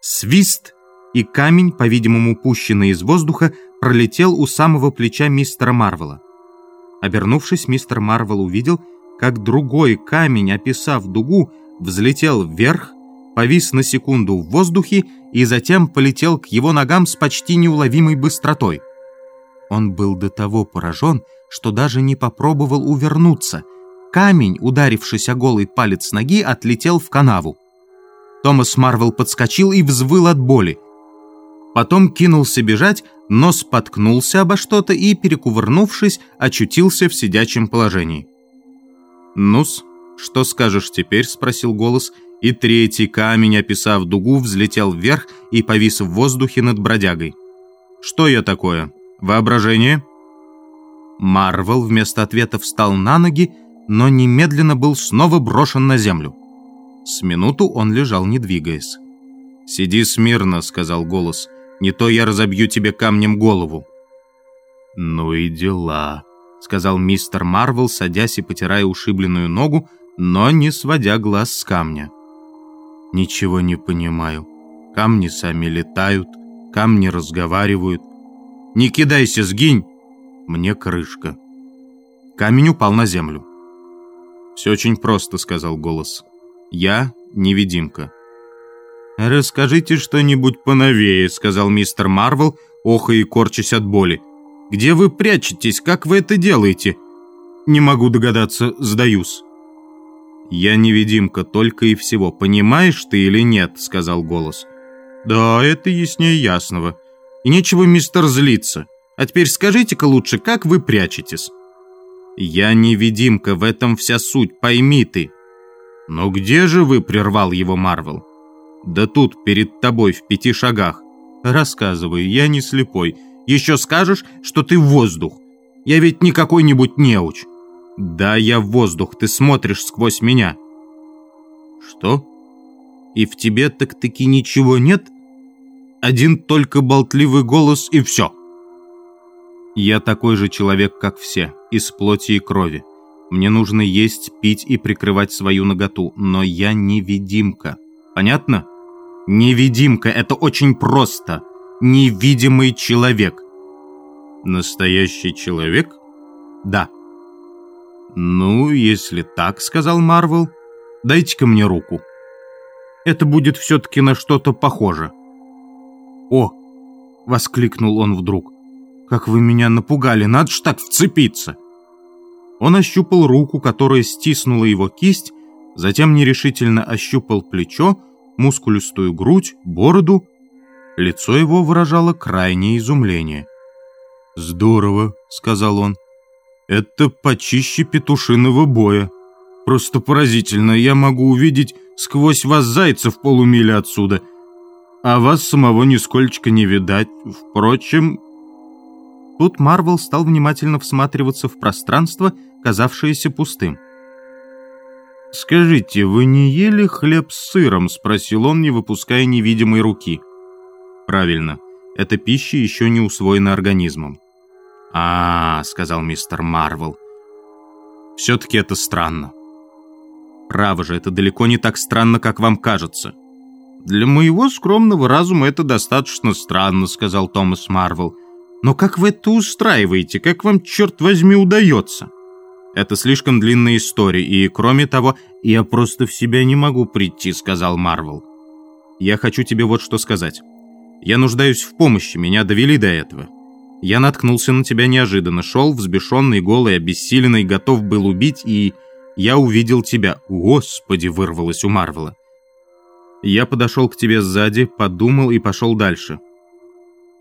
Свист, и камень, по-видимому, пущенный из воздуха, пролетел у самого плеча мистера Марвела. Обернувшись, мистер Марвел увидел, как другой камень, описав дугу, взлетел вверх, повис на секунду в воздухе и затем полетел к его ногам с почти неуловимой быстротой. Он был до того поражен, что даже не попробовал увернуться. Камень, ударившись о голый палец ноги, отлетел в канаву. Томас Марвел подскочил и взвыл от боли. Потом кинулся бежать, но споткнулся обо что-то и, перекувырнувшись, очутился в сидячем положении. «Ну-с, что скажешь теперь?» – спросил голос, и третий камень, описав дугу, взлетел вверх и повис в воздухе над бродягой. «Что я такое? Воображение?» Марвел вместо ответа встал на ноги, но немедленно был снова брошен на землю. С минуту он лежал, не двигаясь. «Сиди смирно», — сказал голос, — «не то я разобью тебе камнем голову». «Ну и дела», — сказал мистер Марвел, садясь и потирая ушибленную ногу, но не сводя глаз с камня. «Ничего не понимаю. Камни сами летают, камни разговаривают. Не кидайся, сгинь!» Мне крышка. Камень упал на землю. «Все очень просто», — сказал голос. «Я невидимка». «Расскажите что-нибудь поновее», — сказал мистер Марвел, охая и корчась от боли. «Где вы прячетесь? Как вы это делаете?» «Не могу догадаться, сдаюсь». «Я невидимка только и всего. Понимаешь ты или нет?» — сказал голос. «Да, это яснее ясного. И нечего, мистер, злиться. А теперь скажите-ка лучше, как вы прячетесь?» «Я невидимка, в этом вся суть, пойми ты». «Но где же вы?» — прервал его Марвел. «Да тут, перед тобой, в пяти шагах. Рассказывай, я не слепой. Еще скажешь, что ты воздух. Я ведь не какой-нибудь неуч». «Да, я воздух, ты смотришь сквозь меня». «Что? И в тебе так-таки ничего нет? Один только болтливый голос и все». «Я такой же человек, как все, из плоти и крови. Мне нужно есть, пить и прикрывать свою наготу, но я невидимка. Понятно? Невидимка — это очень просто. Невидимый человек. Настоящий человек? Да. Ну, если так, сказал Марвел, дайте-ка мне руку. Это будет все-таки на что-то похоже. О! Воскликнул он вдруг. Как вы меня напугали, надо ж так вцепиться. Он ощупал руку, которая стиснула его кисть, затем нерешительно ощупал плечо, мускулистую грудь, бороду. Лицо его выражало крайнее изумление. «Здорово», — сказал он. «Это почище петушиного боя. Просто поразительно, я могу увидеть сквозь вас зайца в полумиле отсюда, а вас самого нисколько не видать. Впрочем...» Тут Марвел стал внимательно всматриваться в пространство, казавшееся пустым. «Скажите, вы не ели хлеб с сыром?» — спросил он, не выпуская невидимой руки. «Правильно. Эта пища еще не усвоена организмом». «А, -а, сказал мистер Марвел. «Все-таки это странно». «Право же, это далеко не так странно, как вам кажется». «Для моего скромного разума это достаточно странно», — сказал Томас Марвел. «Но как вы это устраиваете? Как вам, черт возьми, удается?» Это слишком длинная история, и, кроме того, я просто в себя не могу прийти», — сказал Марвел. «Я хочу тебе вот что сказать. Я нуждаюсь в помощи, меня довели до этого. Я наткнулся на тебя неожиданно, шел взбешенный, голый, обессиленный, готов был убить, и я увидел тебя. Господи!» — вырвалось у Марвела. Я подошел к тебе сзади, подумал и пошел дальше.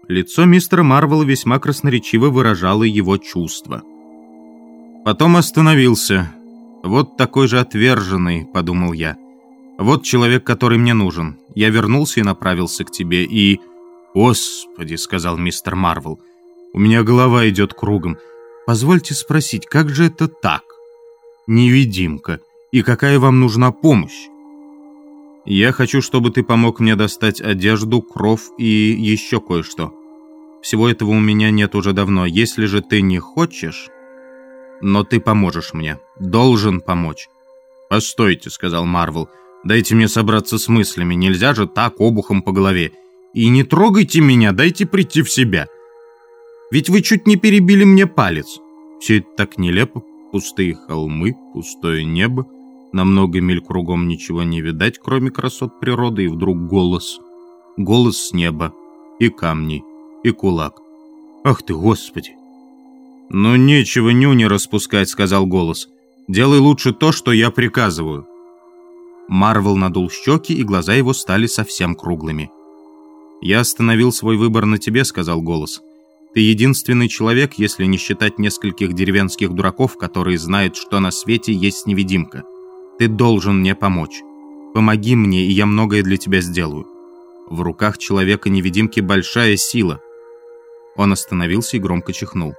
Лицо мистера Марвела весьма красноречиво выражало его чувства. Потом остановился. «Вот такой же отверженный», — подумал я. «Вот человек, который мне нужен. Я вернулся и направился к тебе, и...» «Господи», — сказал мистер Марвел, — «у меня голова идет кругом. Позвольте спросить, как же это так? Невидимка. И какая вам нужна помощь?» «Я хочу, чтобы ты помог мне достать одежду, кров и еще кое-что. Всего этого у меня нет уже давно. Если же ты не хочешь...» но ты поможешь мне. Должен помочь». «Постойте», — сказал Марвел. Дайте мне собраться с мыслями, нельзя же так обухом по голове. И не трогайте меня, дайте прийти в себя. Ведь вы чуть не перебили мне палец. Все это так нелепо. Пустые холмы, пустое небо. На много миль кругом ничего не видать, кроме красот природы, и вдруг голос. Голос с неба. И камни. И кулак. Ах ты, Господи! «Ну, нечего нюни распускать», — сказал голос. «Делай лучше то, что я приказываю». Марвел надул щеки, и глаза его стали совсем круглыми. «Я остановил свой выбор на тебе», — сказал голос. «Ты единственный человек, если не считать нескольких деревенских дураков, которые знают, что на свете есть невидимка. Ты должен мне помочь. Помоги мне, и я многое для тебя сделаю. В руках человека-невидимки большая сила». Он остановился и громко чихнул.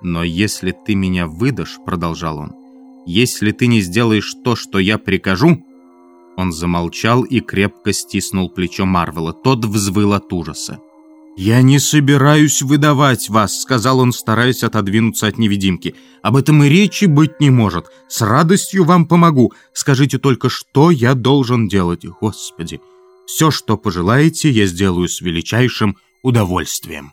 «Но если ты меня выдашь», — продолжал он, «если ты не сделаешь то, что я прикажу...» Он замолчал и крепко стиснул плечо Марвела. Тот взвыл от ужаса. «Я не собираюсь выдавать вас», — сказал он, стараясь отодвинуться от невидимки. «Об этом и речи быть не может. С радостью вам помогу. Скажите только, что я должен делать, Господи. Все, что пожелаете, я сделаю с величайшим удовольствием».